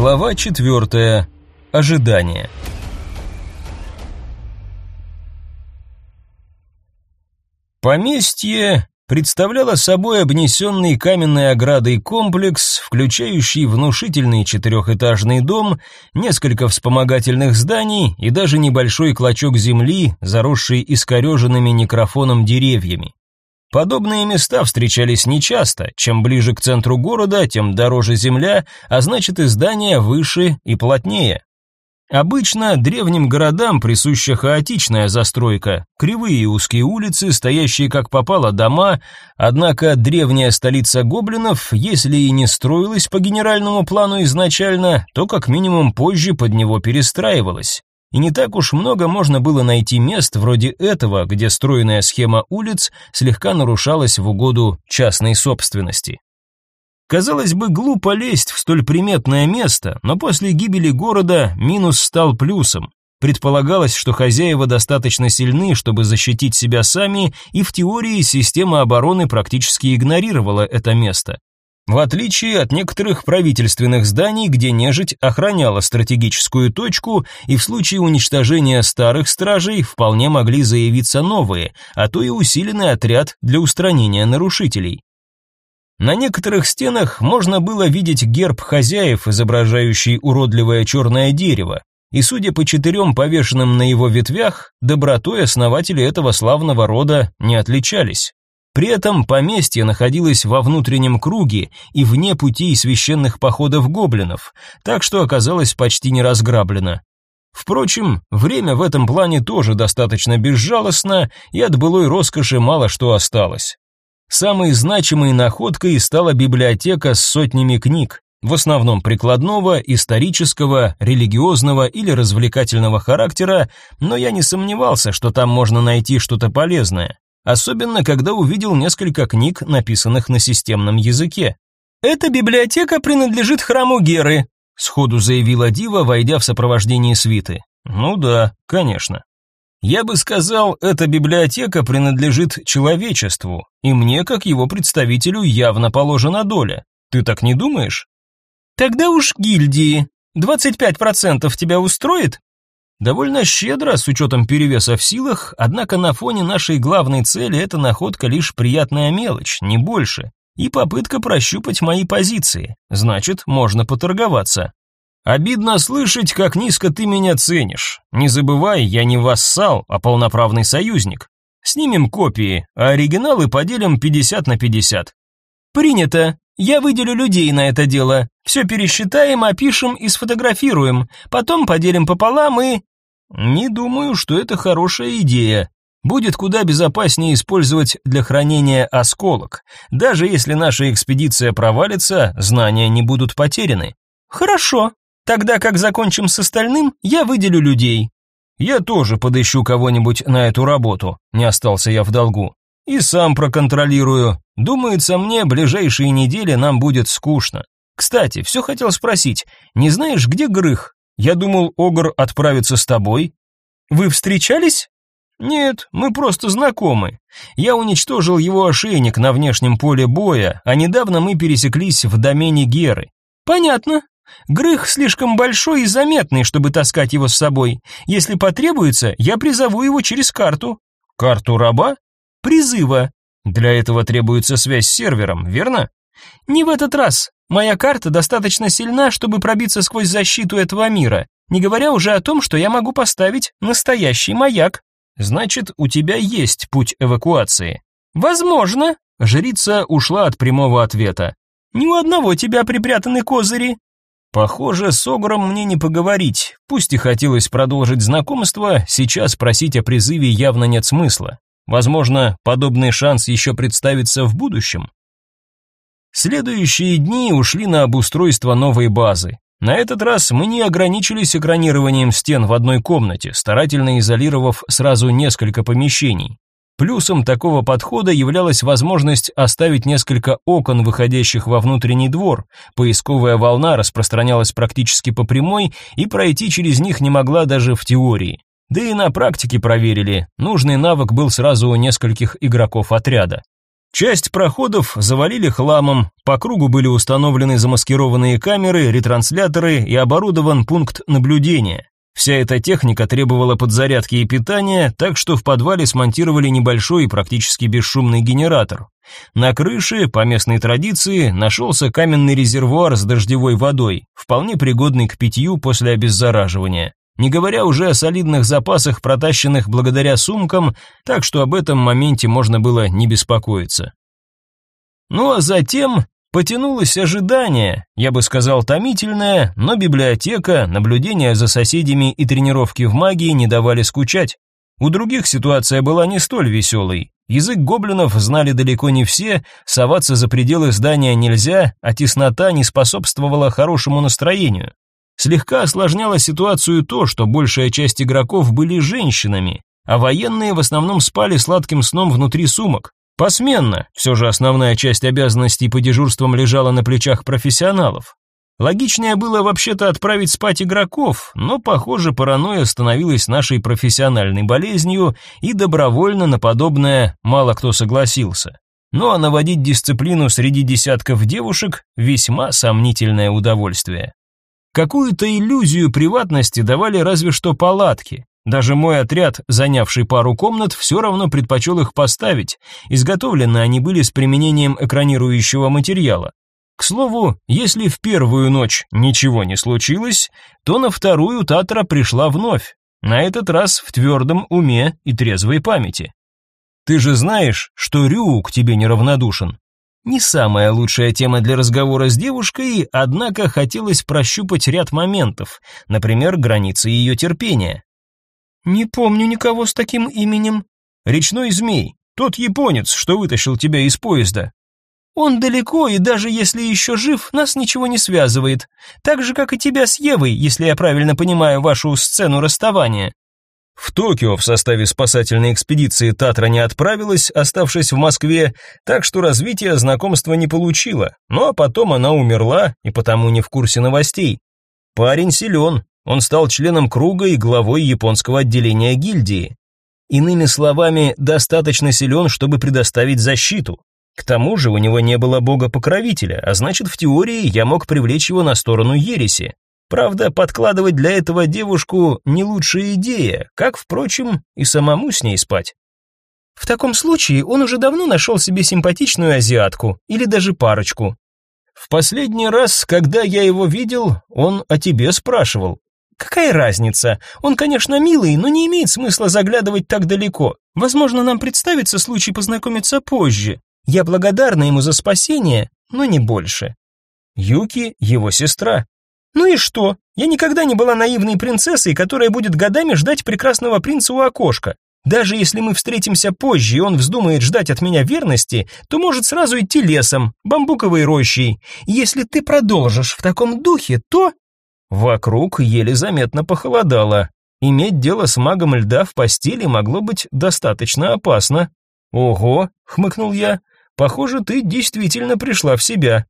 Глава четвертая. Ожидание. Поместье представляло собой обнесенный каменной оградой комплекс, включающий внушительный четырехэтажный дом, несколько вспомогательных зданий и даже небольшой клочок земли, заросший искореженными некрофоном деревьями. Подобные места встречались нечасто. Чем ближе к центру города, тем дороже земля, а значит и здания выше и плотнее. Обычно древним городам присуща хаотичная застройка, кривые и узкие улицы, стоящие как попало дома, однако древняя столица гоблинов, если и не строилась по генеральному плану изначально, то как минимум позже под него перестраивалась. И не так уж много можно было найти мест вроде этого, где стройная схема улиц слегка нарушалась в угоду частной собственности. Казалось бы, глупо лезть в столь приметное место, но после гибели города минус стал плюсом. Предполагалось, что хозяева достаточно сильны, чтобы защитить себя сами, и в теории система обороны практически игнорировала это место. В отличие от некоторых правительственных зданий, где нежить охраняла стратегическую точку, и в случае уничтожения старых стражей вполне могли заявиться новые, а то и усиленный отряд для устранения нарушителей. На некоторых стенах можно было видеть герб хозяев, изображающий уродливое черное дерево, и судя по четырем повешенным на его ветвях, добротой основатели этого славного рода не отличались. При этом поместье находилось во внутреннем круге и вне путей священных походов гоблинов, так что оказалось почти не разграблено. Впрочем, время в этом плане тоже достаточно безжалостно, и от былой роскоши мало что осталось. Самой значимой находкой стала библиотека с сотнями книг, в основном прикладного, исторического, религиозного или развлекательного характера, но я не сомневался, что там можно найти что-то полезное, особенно когда увидел несколько книг, написанных на системном языке. «Эта библиотека принадлежит храму Геры», сходу заявила Дива, войдя в сопровождении свиты. «Ну да, конечно». Я бы сказал, эта библиотека принадлежит человечеству, и мне, как его представителю, явно положена доля. Ты так не думаешь? Тогда уж гильдии. 25% тебя устроит? Довольно щедро, с учетом перевеса в силах, однако на фоне нашей главной цели эта находка лишь приятная мелочь, не больше. И попытка прощупать мои позиции. Значит, можно поторговаться. Обидно слышать, как низко ты меня ценишь. Не забывай, я не вассал, а полноправный союзник. Снимем копии, а оригиналы поделим 50 на 50. Принято. Я выделю людей на это дело. Все пересчитаем, опишем и сфотографируем. Потом поделим пополам и... Не думаю, что это хорошая идея. Будет куда безопаснее использовать для хранения осколок. Даже если наша экспедиция провалится, знания не будут потеряны. Хорошо, Тогда как закончим с остальным, я выделю людей. Я тоже подыщу кого-нибудь на эту работу, не остался я в долгу. И сам проконтролирую. Думается мне, ближайшие недели нам будет скучно. Кстати, все хотел спросить, не знаешь, где Грых? Я думал, Огр отправится с тобой. Вы встречались? Нет, мы просто знакомы. Я уничтожил его ошейник на внешнем поле боя, а недавно мы пересеклись в домене Геры. Понятно. Грых слишком большой и заметный, чтобы таскать его с собой. Если потребуется, я призову его через карту. Карту раба? Призыва. Для этого требуется связь с сервером, верно? Не в этот раз. Моя карта достаточно сильна, чтобы пробиться сквозь защиту этого мира, не говоря уже о том, что я могу поставить настоящий маяк. Значит, у тебя есть путь эвакуации. Возможно. Жрица ушла от прямого ответа. Ни у одного тебя припрятаны козыри. Похоже, с Огром мне не поговорить. Пусть и хотелось продолжить знакомство, сейчас просить о призыве явно нет смысла. Возможно, подобный шанс еще представится в будущем. Следующие дни ушли на обустройство новой базы. На этот раз мы не ограничились экранированием стен в одной комнате, старательно изолировав сразу несколько помещений. Плюсом такого подхода являлась возможность оставить несколько окон, выходящих во внутренний двор. Поисковая волна распространялась практически по прямой, и пройти через них не могла даже в теории. Да и на практике проверили, нужный навык был сразу у нескольких игроков отряда. Часть проходов завалили хламом, по кругу были установлены замаскированные камеры, ретрансляторы и оборудован пункт наблюдения. Вся эта техника требовала подзарядки и питания, так что в подвале смонтировали небольшой и практически бесшумный генератор. На крыше, по местной традиции, нашелся каменный резервуар с дождевой водой, вполне пригодный к питью после обеззараживания. Не говоря уже о солидных запасах, протащенных благодаря сумкам, так что об этом моменте можно было не беспокоиться. Ну а затем потянулось ожидание, я бы сказал томительное, но библиотека, наблюдения за соседями и тренировки в магии не давали скучать. У других ситуация была не столь веселой. Язык гоблинов знали далеко не все, соваться за пределы здания нельзя, а теснота не способствовала хорошему настроению. Слегка осложняло ситуацию то, что большая часть игроков были женщинами, а военные в основном спали сладким сном внутри сумок. Посменно, все же основная часть обязанностей по дежурствам лежала на плечах профессионалов. Логичнее было вообще-то отправить спать игроков, но, похоже, паранойя становилась нашей профессиональной болезнью, и добровольно на подобное мало кто согласился. Ну а наводить дисциплину среди десятков девушек – весьма сомнительное удовольствие. Какую-то иллюзию приватности давали разве что палатки. Даже мой отряд, занявший пару комнат, все равно предпочел их поставить. Изготовлены они были с применением экранирующего материала. К слову, если в первую ночь ничего не случилось, то на вторую Татра пришла вновь. На этот раз в твердом уме и трезвой памяти. Ты же знаешь, что Рю к тебе неравнодушен. Не самая лучшая тема для разговора с девушкой, однако хотелось прощупать ряд моментов, например, границы ее терпения. «Не помню никого с таким именем». «Речной змей, тот японец, что вытащил тебя из поезда». «Он далеко, и даже если еще жив, нас ничего не связывает. Так же, как и тебя с Евой, если я правильно понимаю вашу сцену расставания». В Токио в составе спасательной экспедиции Татра не отправилась, оставшись в Москве, так что развития знакомства не получила. Ну а потом она умерла и потому не в курсе новостей. Парень силен, он стал членом круга и главой японского отделения гильдии. Иными словами, достаточно силен, чтобы предоставить защиту. К тому же у него не было бога-покровителя, а значит, в теории я мог привлечь его на сторону ереси. Правда, подкладывать для этого девушку не лучшая идея, как, впрочем, и самому с ней спать. В таком случае он уже давно нашел себе симпатичную азиатку или даже парочку. В последний раз, когда я его видел, он о тебе спрашивал. Какая разница? Он, конечно, милый, но не имеет смысла заглядывать так далеко. Возможно, нам представится случай познакомиться позже. Я благодарна ему за спасение, но не больше. Юки его сестра. Ну и что? Я никогда не была наивной принцессой, которая будет годами ждать прекрасного принца у окошка. Даже если мы встретимся позже, и он вздумает ждать от меня верности, то может сразу идти лесом, бамбуковой рощей. Если ты продолжишь в таком духе, то Вокруг еле заметно похолодало. Иметь дело с магом льда в постели могло быть достаточно опасно. Ого, хмыкнул я. Похоже, ты действительно пришла в себя.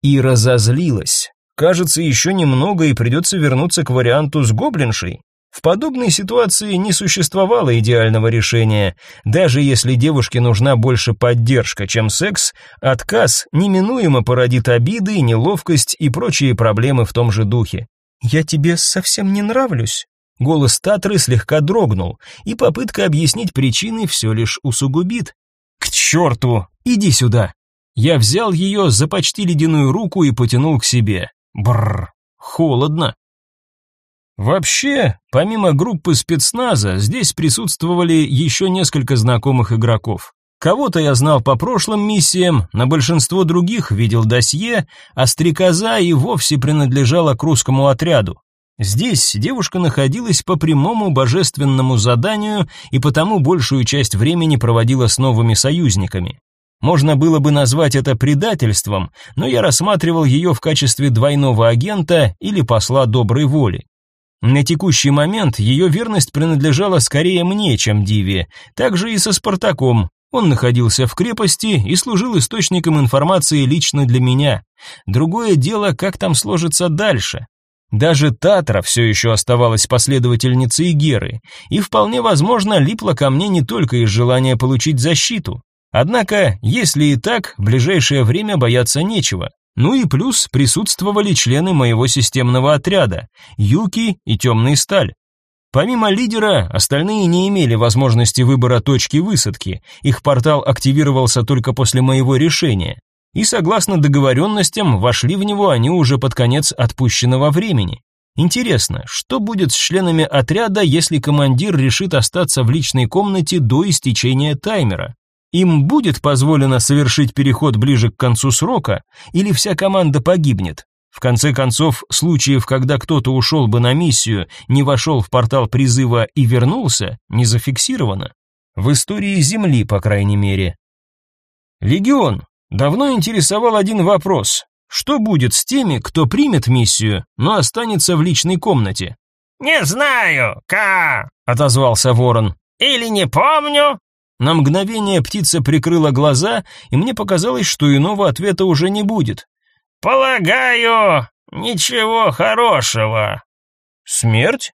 И разозлилась. Кажется, еще немного и придется вернуться к варианту с гоблиншей. В подобной ситуации не существовало идеального решения. Даже если девушке нужна больше поддержка, чем секс, отказ неминуемо породит обиды, неловкость и прочие проблемы в том же духе. «Я тебе совсем не нравлюсь?» Голос Татры слегка дрогнул, и попытка объяснить причины все лишь усугубит. «К черту! Иди сюда!» Я взял ее за почти ледяную руку и потянул к себе. Бррр, холодно. Вообще, помимо группы спецназа, здесь присутствовали еще несколько знакомых игроков. Кого-то я знал по прошлым миссиям, на большинство других видел досье, а стрекоза и вовсе принадлежала к русскому отряду. Здесь девушка находилась по прямому божественному заданию и потому большую часть времени проводила с новыми союзниками. Можно было бы назвать это предательством, но я рассматривал ее в качестве двойного агента или посла доброй воли. На текущий момент ее верность принадлежала скорее мне, чем Диве, также и со Спартаком. Он находился в крепости и служил источником информации лично для меня. Другое дело, как там сложится дальше. Даже Татра все еще оставалась последовательницей Геры, и вполне возможно липла ко мне не только из желания получить защиту. Однако, если и так, в ближайшее время бояться нечего. Ну и плюс присутствовали члены моего системного отряда, Юки и Темный Сталь. Помимо лидера, остальные не имели возможности выбора точки высадки, их портал активировался только после моего решения. И согласно договоренностям, вошли в него они уже под конец отпущенного времени. Интересно, что будет с членами отряда, если командир решит остаться в личной комнате до истечения таймера? Им будет позволено совершить переход ближе к концу срока, или вся команда погибнет? В конце концов, случаев, когда кто-то ушел бы на миссию, не вошел в портал призыва и вернулся, не зафиксировано. В истории Земли, по крайней мере. Легион. Давно интересовал один вопрос. Что будет с теми, кто примет миссию, но останется в личной комнате? «Не знаю, Ка», — отозвался ворон. «Или не помню». На мгновение птица прикрыла глаза, и мне показалось, что иного ответа уже не будет. «Полагаю, ничего хорошего». «Смерть?»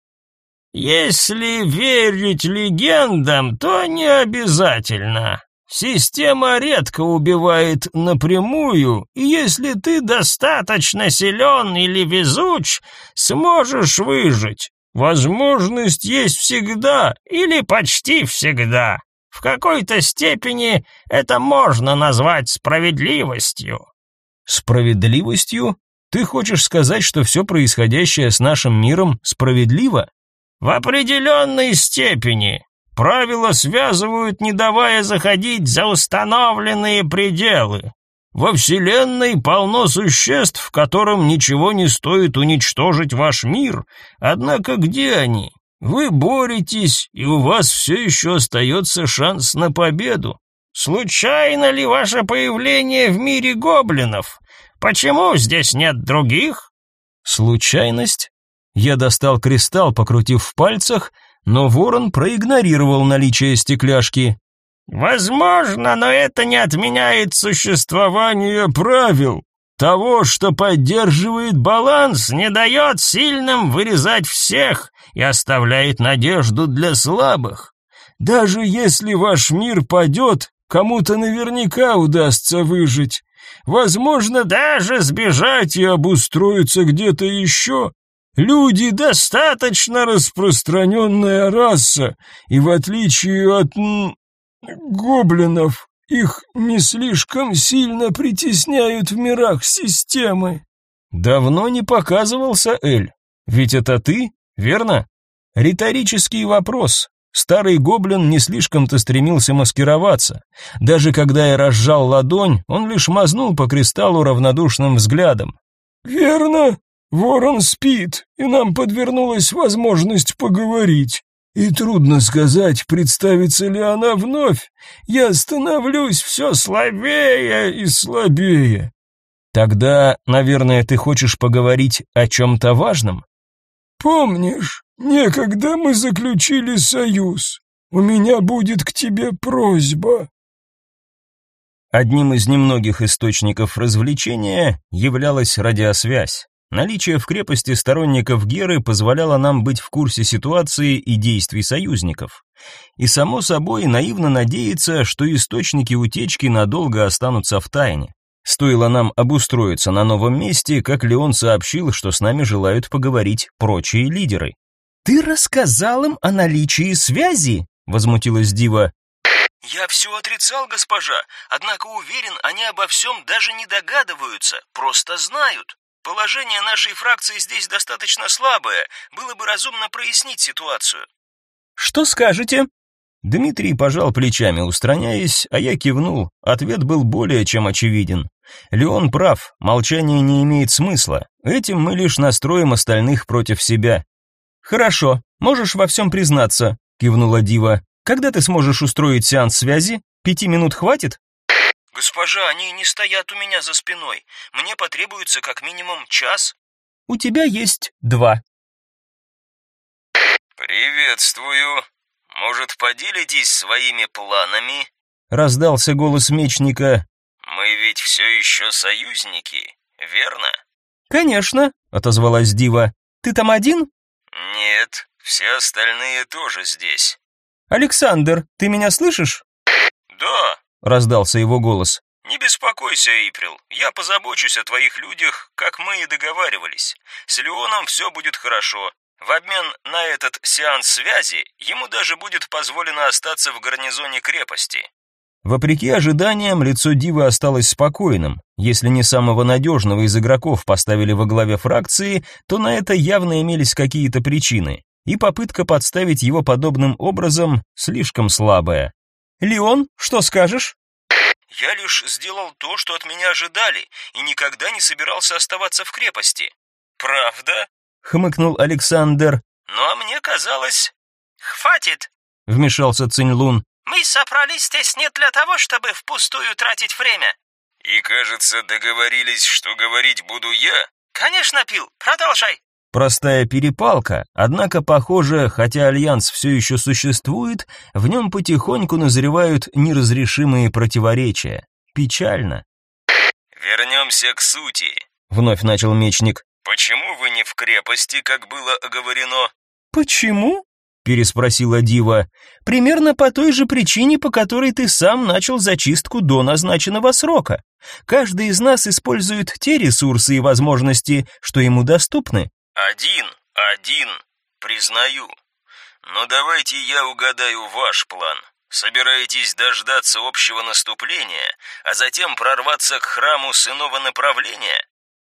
«Если верить легендам, то не обязательно. Система редко убивает напрямую, и если ты достаточно силен или везуч, сможешь выжить. Возможность есть всегда или почти всегда. В какой-то степени это можно назвать справедливостью. Справедливостью? Ты хочешь сказать, что все происходящее с нашим миром справедливо? В определенной степени. Правила связывают, не давая заходить за установленные пределы. Во Вселенной полно существ, которым ничего не стоит уничтожить ваш мир. Однако где они? Вы боретесь, и у вас все еще остается шанс на победу. Случайно ли ваше появление в мире гоблинов? Почему здесь нет других? Случайность? Я достал кристалл, покрутив в пальцах, но ворон проигнорировал наличие стекляшки. «Возможно, но это не отменяет существование правил. Того, что поддерживает баланс, не дает сильным вырезать всех и оставляет надежду для слабых. Даже если ваш мир падет, кому-то наверняка удастся выжить. Возможно, даже сбежать и обустроиться где-то еще, Люди достаточно распространенная раса, и в отличие от гоблинов, их не слишком сильно притесняют в мирах системы. Давно не показывался Эль. Ведь это ты, верно? Риторический вопрос. Старый гоблин не слишком-то стремился маскироваться. Даже когда я разжал ладонь, он лишь мазнул по кристаллу равнодушным взглядом. «Верно, Ворон спит, и нам подвернулась возможность поговорить. И трудно сказать, представится ли она вновь. Я становлюсь все слабее и слабее. Тогда, наверное, ты хочешь поговорить о чем-то важном? Помнишь, некогда мы заключили союз. У меня будет к тебе просьба. Одним из немногих источников развлечения являлась радиосвязь. Наличие в крепости сторонников Геры позволяло нам быть в курсе ситуации и действий союзников. И само собой наивно надеяться, что источники утечки надолго останутся в тайне. Стоило нам обустроиться на новом месте, как Леон сообщил, что с нами желают поговорить прочие лидеры. «Ты рассказал им о наличии связи?» — возмутилась Дива. «Я все отрицал, госпожа, однако уверен, они обо всем даже не догадываются, просто знают. Положение нашей фракции здесь достаточно слабое, было бы разумно прояснить ситуацию. Что скажете? Дмитрий пожал плечами, устраняясь, а я кивнул. Ответ был более чем очевиден. Леон прав, молчание не имеет смысла. Этим мы лишь настроим остальных против себя. Хорошо, можешь во всем признаться, кивнула Дива. Когда ты сможешь устроить сеанс связи? Пяти минут хватит? «Госпожа, они не стоят у меня за спиной. Мне потребуется как минимум час». «У тебя есть два». «Приветствую. Может, поделитесь своими планами?» Раздался голос мечника. «Мы ведь все еще союзники, верно?» «Конечно», — отозвалась Дива. «Ты там один?» «Нет, все остальные тоже здесь». «Александр, ты меня слышишь?» «Да, раздался его голос. «Не беспокойся, Эйприл, я позабочусь о твоих людях, как мы и договаривались. С Леоном все будет хорошо. В обмен на этот сеанс связи ему даже будет позволено остаться в гарнизоне крепости. Вопреки ожиданиям, лицо Дивы осталось спокойным. Если не самого надежного из игроков поставили во главе фракции, то на это явно имелись какие-то причины, и попытка подставить его подобным образом слишком слабая. «Леон, что скажешь?» «Я лишь сделал то, что от меня ожидали, и никогда не собирался оставаться в крепости». «Правда?» — хмыкнул Александр. «Ну а мне казалось...» «Хватит!» — вмешался Цинь-Лун. Мы собрались здесь не для того, чтобы впустую тратить время. И, кажется, договорились, что говорить буду я. Конечно, Пил, продолжай. Простая перепалка, однако, похоже, хотя альянс все еще существует, в нем потихоньку назревают неразрешимые противоречия. Печально. Вернемся к сути, вновь начал мечник. Почему вы не в крепости, как было оговорено? Почему? переспросила Дива. Примерно по той же причине, по которой ты сам начал зачистку до назначенного срока. Каждый из нас использует те ресурсы и возможности, что ему доступны. Один, один, признаю. Но давайте я угадаю ваш план. Собираетесь дождаться общего наступления, а затем прорваться к храму с иного направления?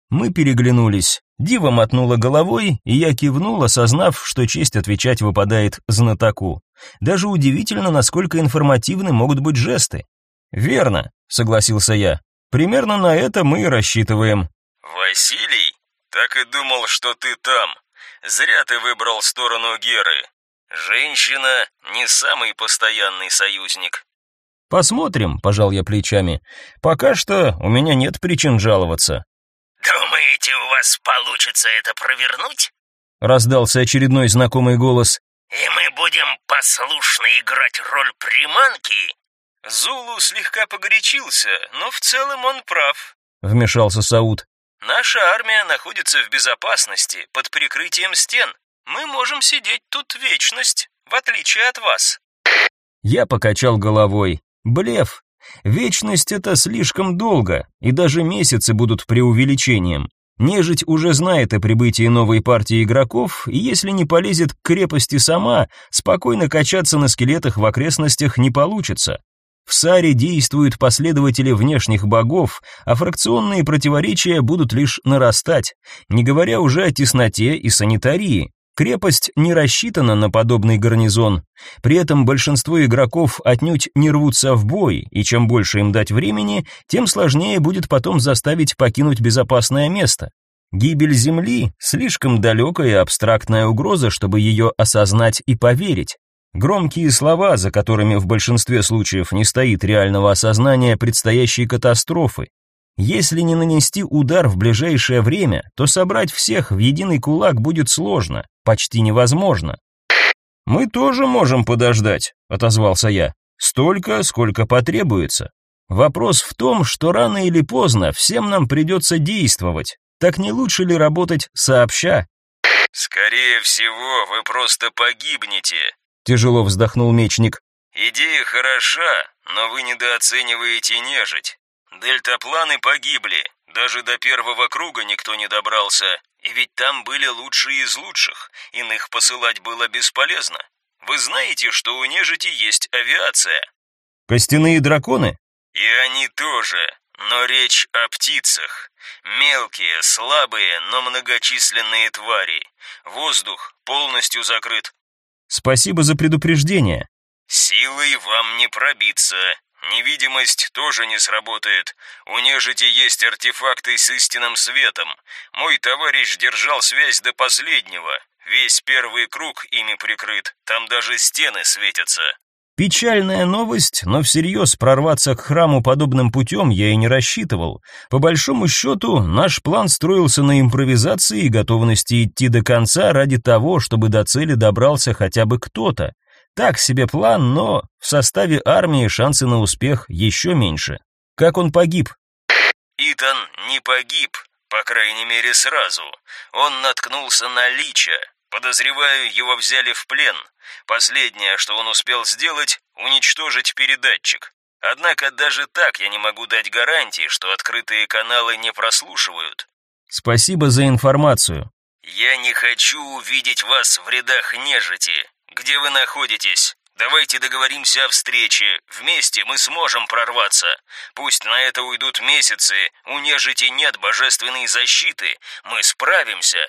Мы переглянулись. Дива мотнула головой, и я кивнул, осознав, что честь отвечать выпадает знатоку. Даже удивительно, насколько информативны могут быть жесты. «Верно», — согласился я. «Примерно на это мы и рассчитываем». «Василий? Так и думал, что ты там. Зря ты выбрал сторону Геры. Женщина не самый постоянный союзник». «Посмотрим», — пожал я плечами. «Пока что у меня нет причин жаловаться». «Думаете, у вас получится это провернуть?» Раздался очередной знакомый голос. «И мы будем послушно играть роль приманки?» Зулу слегка погорячился, но в целом он прав. Вмешался Сауд. Наша армия находится в безопасности, под прикрытием стен. Мы можем сидеть тут вечность, в отличие от вас. Я покачал головой. Блеф. Вечность — это слишком долго, и даже месяцы будут преувеличением. Нежить уже знает о прибытии новой партии игроков, и если не полезет к крепости сама, спокойно качаться на скелетах в окрестностях не получится. В Саре действуют последователи внешних богов, а фракционные противоречия будут лишь нарастать, не говоря уже о тесноте и санитарии. Крепость не рассчитана на подобный гарнизон. При этом большинство игроков отнюдь не рвутся в бой, и чем больше им дать времени, тем сложнее будет потом заставить покинуть безопасное место. Гибель Земли – слишком далекая и абстрактная угроза, чтобы ее осознать и поверить. Громкие слова, за которыми в большинстве случаев не стоит реального осознания предстоящей катастрофы. Если не нанести удар в ближайшее время, то собрать всех в единый кулак будет сложно, почти невозможно. Мы тоже можем подождать, отозвался я. Столько, сколько потребуется. Вопрос в том, что рано или поздно всем нам придется действовать. Так не лучше ли работать сообща? Скорее всего, вы просто погибнете, тяжело вздохнул мечник. Идея хороша, но вы недооцениваете нежить. Дельтапланы погибли, даже до первого круга никто не добрался, и ведь там были лучшие из лучших, иных посылать было бесполезно. Вы знаете, что у нежити есть авиация? Костяные драконы? И они тоже, но речь о птицах. Мелкие, слабые, но многочисленные твари. Воздух полностью закрыт. Спасибо за предупреждение. Силой вам не пробиться. Невидимость тоже не сработает. У нежити есть артефакты с истинным светом. Мой товарищ держал связь до последнего. Весь первый круг ими прикрыт. Там даже стены светятся. Печальная новость, но всерьез прорваться к храму подобным путем я и не рассчитывал. По большому счету, наш план строился на импровизации и готовности идти до конца ради того, чтобы до цели добрался хотя бы кто-то. Так себе план, но в составе армии шансы на успех еще меньше. Как он погиб? Итан не погиб, по крайней мере сразу. Он наткнулся на Лича. Подозреваю, его взяли в плен. Последнее, что он успел сделать, уничтожить передатчик. Однако даже так я не могу дать гарантии, что открытые каналы не прослушивают. Спасибо за информацию. Я не хочу увидеть вас в рядах нежити. Где вы находитесь? Давайте договоримся о встрече. Вместе мы сможем прорваться. Пусть на это уйдут месяцы. У нежити нет божественной защиты. Мы справимся.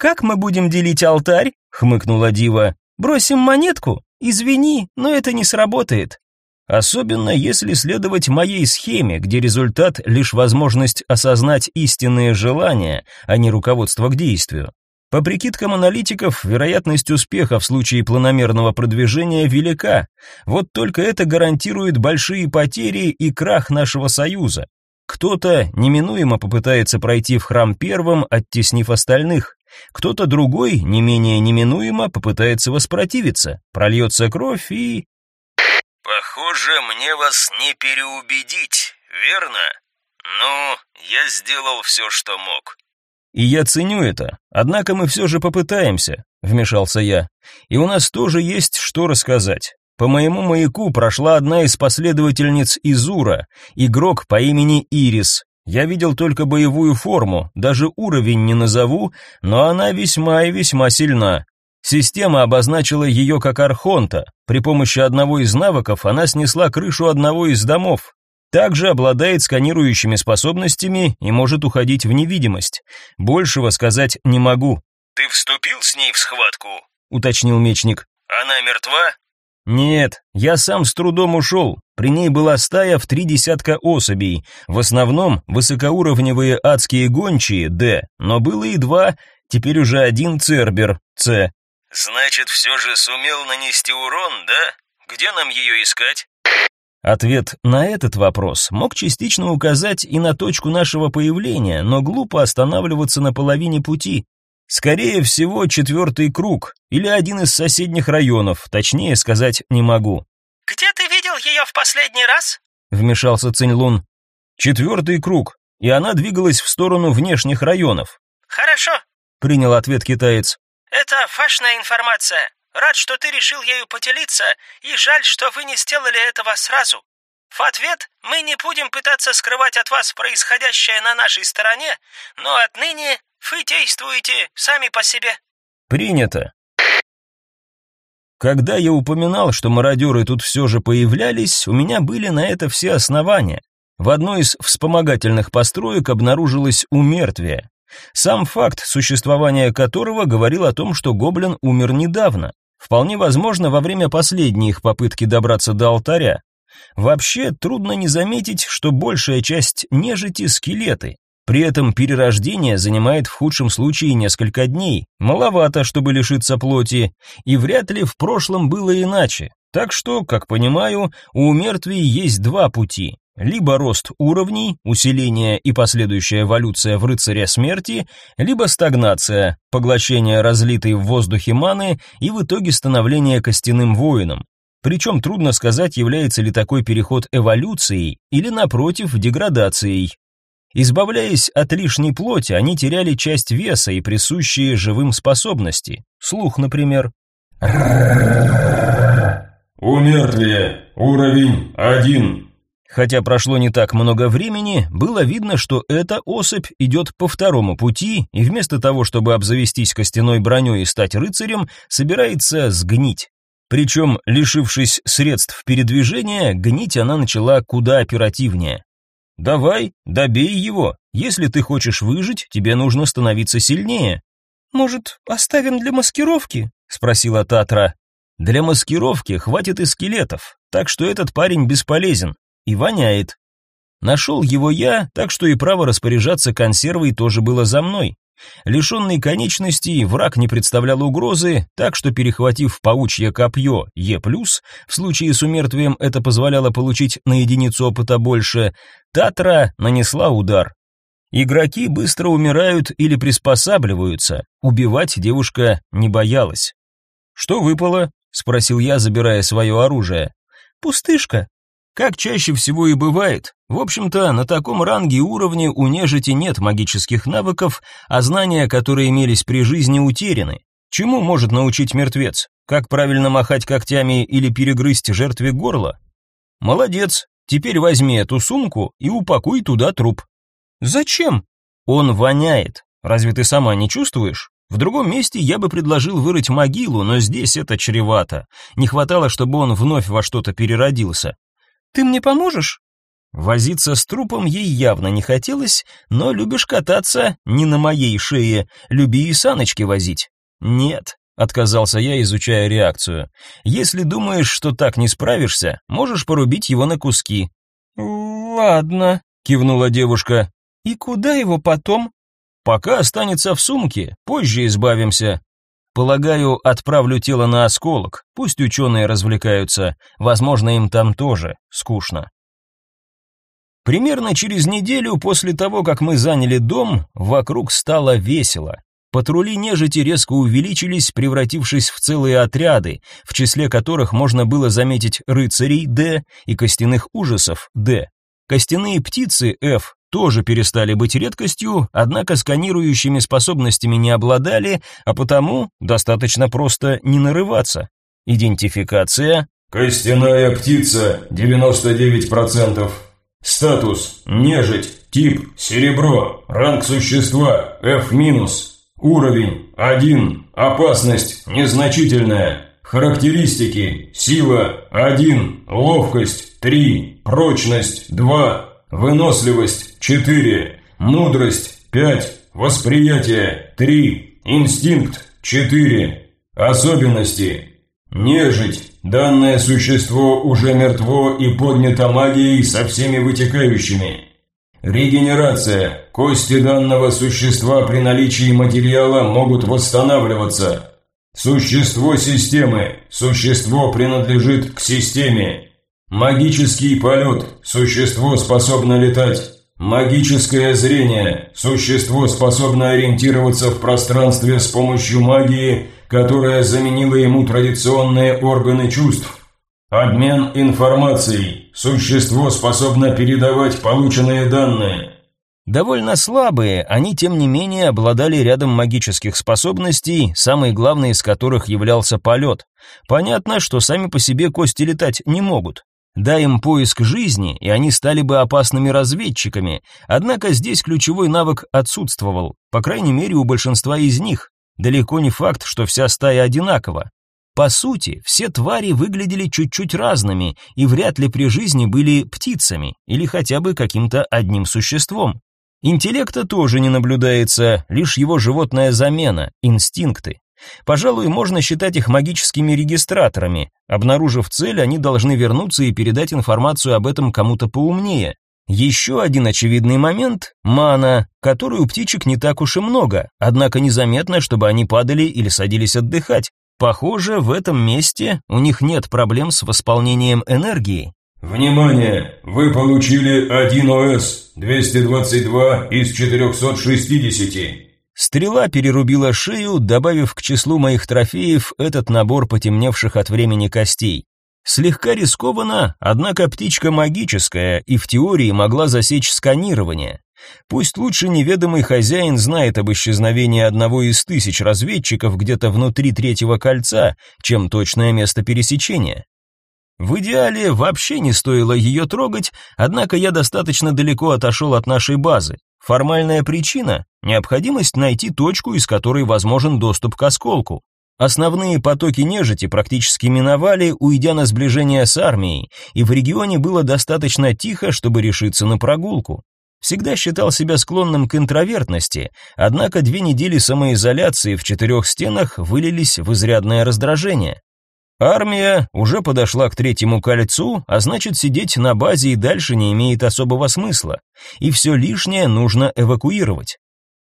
Как мы будем делить алтарь? хмыкнула Дива. Бросим монетку? Извини, но это не сработает. Особенно если следовать моей схеме, где результат лишь возможность осознать истинные желания, а не руководство к действию. По прикидкам аналитиков, вероятность успеха в случае планомерного продвижения велика. Вот только это гарантирует большие потери и крах нашего союза. Кто-то неминуемо попытается пройти в храм первым, оттеснив остальных. Кто-то другой, не менее неминуемо, попытается воспротивиться. Прольется кровь и Похоже, мне вас не переубедить, верно? Ну, я сделал все, что мог. И я ценю это. Однако мы все же попытаемся, вмешался я. И у нас тоже есть что рассказать. По моему маяку прошла одна из последовательниц Изура, игрок по имени Ирис. Я видел только боевую форму, даже уровень не назову, но она весьма и весьма сильна. Система обозначила ее как архонта. При помощи одного из навыков она снесла крышу одного из домов. Также обладает сканирующими способностями и может уходить в невидимость. Большего сказать не могу. Ты вступил с ней в схватку? уточнил мечник. Она мертва? Нет, я сам с трудом ушел. При ней была стая в три десятка особей, в основном высокоуровневые адские гончие Д, но было и два, теперь уже один Цербер С. Значит, все же сумел нанести урон, да? Где нам ее искать? Ответ на этот вопрос мог частично указать и на точку нашего появления, но глупо останавливаться на половине пути. Скорее всего, четвертый круг или один из соседних районов, точнее сказать не могу. «Где ты ее в последний раз?» вмешался Цинь-Лун. «Четвертый круг, и она двигалась в сторону внешних районов». «Хорошо», — принял ответ китаец. «Это важная информация. Рад, что ты решил ею поделиться, и жаль, что вы не сделали этого сразу. В ответ мы не будем пытаться скрывать от вас происходящее на нашей стороне, но отныне вы действуете сами по себе». «Принято», когда я упоминал, что мародеры тут все же появлялись, у меня были на это все основания. В одной из вспомогательных построек обнаружилось умертвие. Сам факт существования которого говорил о том, что гоблин умер недавно. Вполне возможно, во время последней их попытки добраться до алтаря. Вообще, трудно не заметить, что большая часть нежити – скелеты. При этом перерождение занимает в худшем случае несколько дней. Маловато, чтобы лишиться плоти, и вряд ли в прошлом было иначе. Так что, как понимаю, у мертвей есть два пути либо рост уровней, усиление и последующая эволюция в рыцаря смерти, либо стагнация, поглощение разлитой в воздухе маны и в итоге становление костяным воином. Причем трудно сказать, является ли такой переход эволюцией или, напротив, деградацией. Избавляясь от лишней плоти, они теряли часть веса и присущие живым способности, слух, например. Умертвие, уровень один. Хотя прошло не так много времени, было видно, что эта особь идет по второму пути и вместо того, чтобы обзавестись костяной броней и стать рыцарем, собирается сгнить. Причем, лишившись средств передвижения, гнить она начала куда оперативнее. «Давай, добей его. Если ты хочешь выжить, тебе нужно становиться сильнее». «Может, оставим для маскировки?» — спросила Татра. «Для маскировки хватит и скелетов, так что этот парень бесполезен и воняет. Нашел его я, так что и право распоряжаться консервой тоже было за мной. Лишенный конечностей, враг не представлял угрозы, так что, перехватив паучье копье Е+, в случае с умертвием это позволяло получить на единицу опыта больше, Татра нанесла удар. Игроки быстро умирают или приспосабливаются, убивать девушка не боялась. «Что выпало?» — спросил я, забирая свое оружие. «Пустышка», как чаще всего и бывает, в общем-то, на таком ранге и уровне у нежити нет магических навыков, а знания, которые имелись при жизни, утеряны. Чему может научить мертвец? Как правильно махать когтями или перегрызть жертве горло? Молодец, Теперь возьми эту сумку и упакуй туда труп. Зачем? Он воняет. Разве ты сама не чувствуешь? В другом месте я бы предложил вырыть могилу, но здесь это чревато. Не хватало, чтобы он вновь во что-то переродился. Ты мне поможешь? Возиться с трупом ей явно не хотелось, но любишь кататься не на моей шее, люби и саночки возить. Нет, отказался я, изучая реакцию. Если думаешь, что так не справишься, можешь порубить его на куски. Ладно, кивнула девушка. И куда его потом? Пока останется в сумке, позже избавимся. Полагаю, отправлю тело на осколок. Пусть ученые развлекаются. Возможно, им там тоже скучно. Примерно через неделю после того, как мы заняли дом, вокруг стало весело. Патрули нежити резко увеличились, превратившись в целые отряды, в числе которых можно было заметить рыцарей Д и костяных ужасов Д. Костяные птицы F тоже перестали быть редкостью, однако сканирующими способностями не обладали, а потому достаточно просто не нарываться. Идентификация. Костяная птица 99%. Статус нежить. Тип серебро. Ранг существа F-. Уровень 1. Опасность незначительная. Характеристики: сила 1, ловкость 3, прочность 2, Выносливость – 4. Мудрость – 5. Восприятие – 3. Инстинкт – 4. Особенности. Нежить. Данное существо уже мертво и поднято магией со всеми вытекающими. Регенерация. Кости данного существа при наличии материала могут восстанавливаться. Существо системы. Существо принадлежит к системе. Магический полет. Существо способно летать. Магическое зрение. Существо способно ориентироваться в пространстве с помощью магии, которая заменила ему традиционные органы чувств. Обмен информацией. Существо способно передавать полученные данные. Довольно слабые, они тем не менее обладали рядом магических способностей, самой главной из которых являлся полет. Понятно, что сами по себе кости летать не могут. Дай им поиск жизни, и они стали бы опасными разведчиками, однако здесь ключевой навык отсутствовал, по крайней мере у большинства из них. Далеко не факт, что вся стая одинакова. По сути, все твари выглядели чуть-чуть разными и вряд ли при жизни были птицами или хотя бы каким-то одним существом. Интеллекта тоже не наблюдается, лишь его животная замена инстинкты. Пожалуй, можно считать их магическими регистраторами. Обнаружив цель, они должны вернуться и передать информацию об этом кому-то поумнее. Еще один очевидный момент – мана, которой у птичек не так уж и много, однако незаметно, чтобы они падали или садились отдыхать. Похоже, в этом месте у них нет проблем с восполнением энергии. Внимание! Вы получили 1 ОС, 222 из 460. Стрела перерубила шею, добавив к числу моих трофеев этот набор потемневших от времени костей. Слегка рискованно, однако птичка магическая и в теории могла засечь сканирование. Пусть лучше неведомый хозяин знает об исчезновении одного из тысяч разведчиков где-то внутри третьего кольца, чем точное место пересечения. В идеале вообще не стоило ее трогать, однако я достаточно далеко отошел от нашей базы. Формальная причина – необходимость найти точку, из которой возможен доступ к осколку. Основные потоки нежити практически миновали, уйдя на сближение с армией, и в регионе было достаточно тихо, чтобы решиться на прогулку. Всегда считал себя склонным к интровертности, однако две недели самоизоляции в четырех стенах вылились в изрядное раздражение. Армия уже подошла к третьему кольцу, а значит сидеть на базе и дальше не имеет особого смысла, и все лишнее нужно эвакуировать.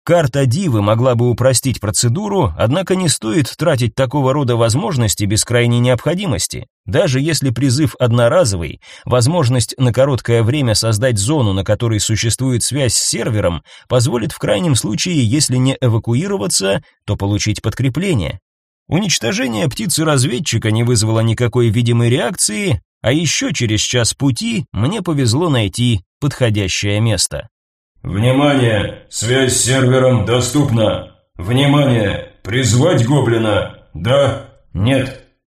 Карта Дивы могла бы упростить процедуру, однако не стоит тратить такого рода возможности без крайней необходимости. Даже если призыв одноразовый, возможность на короткое время создать зону, на которой существует связь с сервером, позволит в крайнем случае, если не эвакуироваться, то получить подкрепление. Уничтожение птицы-разведчика не вызвало никакой видимой реакции, а еще через час пути мне повезло найти подходящее место. «Внимание! Связь с сервером доступна! Внимание! Призвать гоблина! Да? Нет?»